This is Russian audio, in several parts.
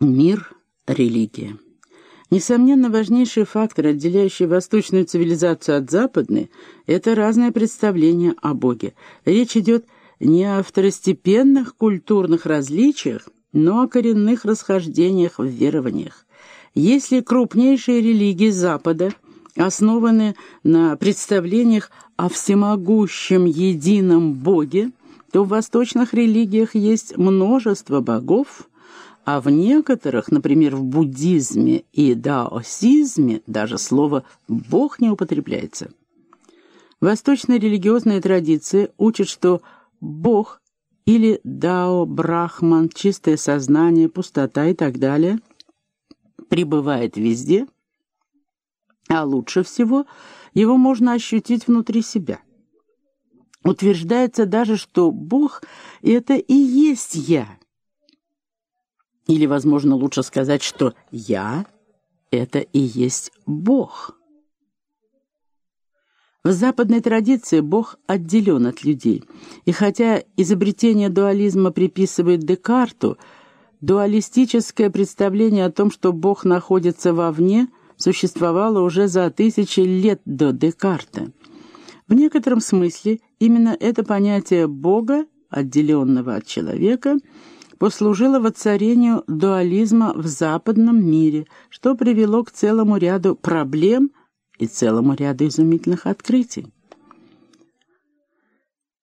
Мир – религия. Несомненно, важнейший фактор, отделяющий восточную цивилизацию от западной, это разное представление о Боге. Речь идет не о второстепенных культурных различиях, но о коренных расхождениях в верованиях. Если крупнейшие религии Запада основаны на представлениях о всемогущем едином Боге, то в восточных религиях есть множество богов – а в некоторых, например, в буддизме и даосизме, даже слово «бог» не употребляется. Восточная религиозная традиция учит, что Бог или Дао, Брахман, чистое сознание, пустота и так далее пребывает везде, а лучше всего его можно ощутить внутри себя. Утверждается даже, что Бог — это и есть «я», или, возможно, лучше сказать, что «я» — это и есть Бог. В западной традиции Бог отделен от людей. И хотя изобретение дуализма приписывает Декарту, дуалистическое представление о том, что Бог находится вовне, существовало уже за тысячи лет до Декарта. В некотором смысле именно это понятие Бога, отделенного от человека — послужило воцарению дуализма в западном мире, что привело к целому ряду проблем и целому ряду изумительных открытий.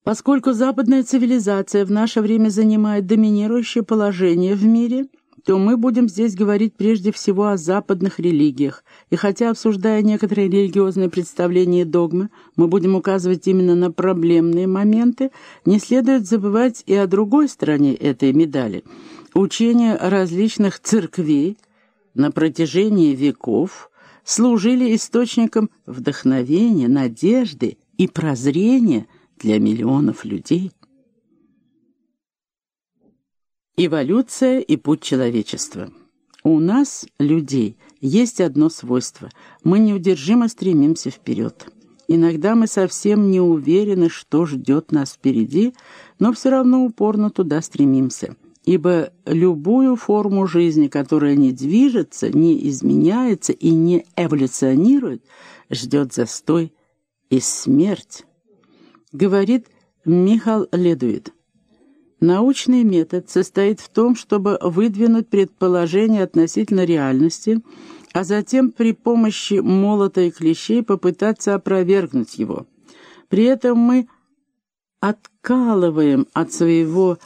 Поскольку западная цивилизация в наше время занимает доминирующее положение в мире – то мы будем здесь говорить прежде всего о западных религиях, и хотя, обсуждая некоторые религиозные представления и догмы, мы будем указывать именно на проблемные моменты, не следует забывать и о другой стороне этой медали. Учения различных церквей на протяжении веков служили источником вдохновения, надежды и прозрения для миллионов людей. Эволюция и путь человечества. У нас, людей, есть одно свойство. Мы неудержимо стремимся вперед. Иногда мы совсем не уверены, что ждет нас впереди, но все равно упорно туда стремимся. Ибо любую форму жизни, которая не движется, не изменяется и не эволюционирует, ждет застой и смерть. Говорит Михал Ледуид. Научный метод состоит в том, чтобы выдвинуть предположение относительно реальности, а затем при помощи молота и клещей попытаться опровергнуть его. При этом мы откалываем от своего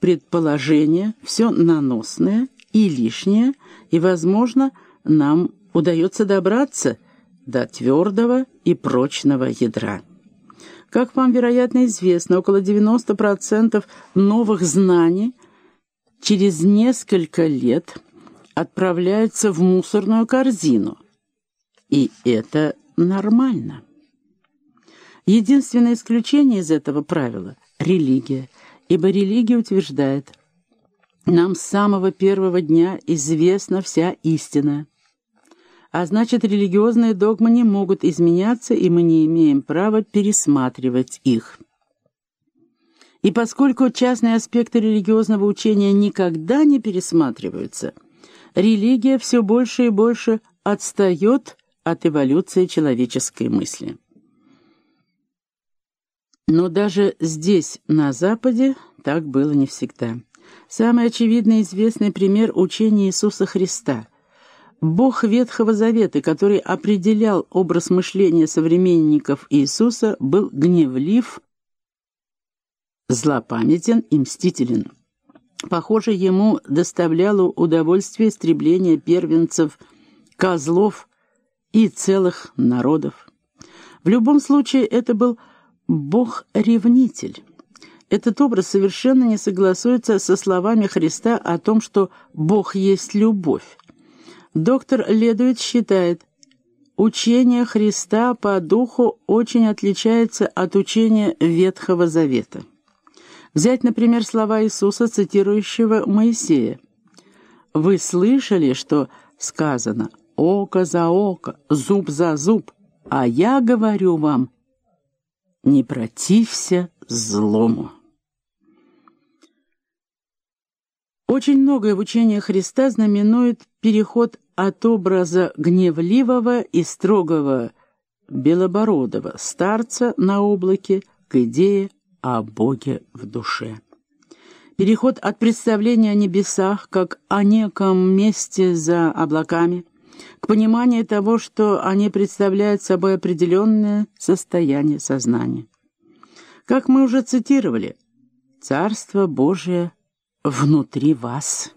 предположения все наносное и лишнее, и, возможно, нам удается добраться до твердого и прочного ядра. Как вам, вероятно, известно, около 90% новых знаний через несколько лет отправляются в мусорную корзину. И это нормально. Единственное исключение из этого правила — религия, ибо религия утверждает, нам с самого первого дня известна вся истина. А значит, религиозные догмы не могут изменяться, и мы не имеем права пересматривать их. И поскольку частные аспекты религиозного учения никогда не пересматриваются, религия все больше и больше отстает от эволюции человеческой мысли. Но даже здесь, на Западе, так было не всегда. Самый очевидный известный пример учения Иисуса Христа – Бог Ветхого Завета, который определял образ мышления современников Иисуса, был гневлив, злопамятен и мстителен. Похоже, ему доставляло удовольствие истребление первенцев, козлов и целых народов. В любом случае, это был Бог-ревнитель. Этот образ совершенно не согласуется со словами Христа о том, что Бог есть любовь. Доктор Ледует считает, учение Христа по духу очень отличается от учения Ветхого Завета. Взять, например, слова Иисуса, цитирующего Моисея. «Вы слышали, что сказано «око за око, зуб за зуб», а я говорю вам, не протився злому». Очень многое в учении Христа знаменует переход от образа гневливого и строгого белобородого старца на облаке к идее о Боге в душе. Переход от представления о небесах как о неком месте за облаками к пониманию того, что они представляют собой определенное состояние сознания. Как мы уже цитировали, «Царство Божие внутри вас».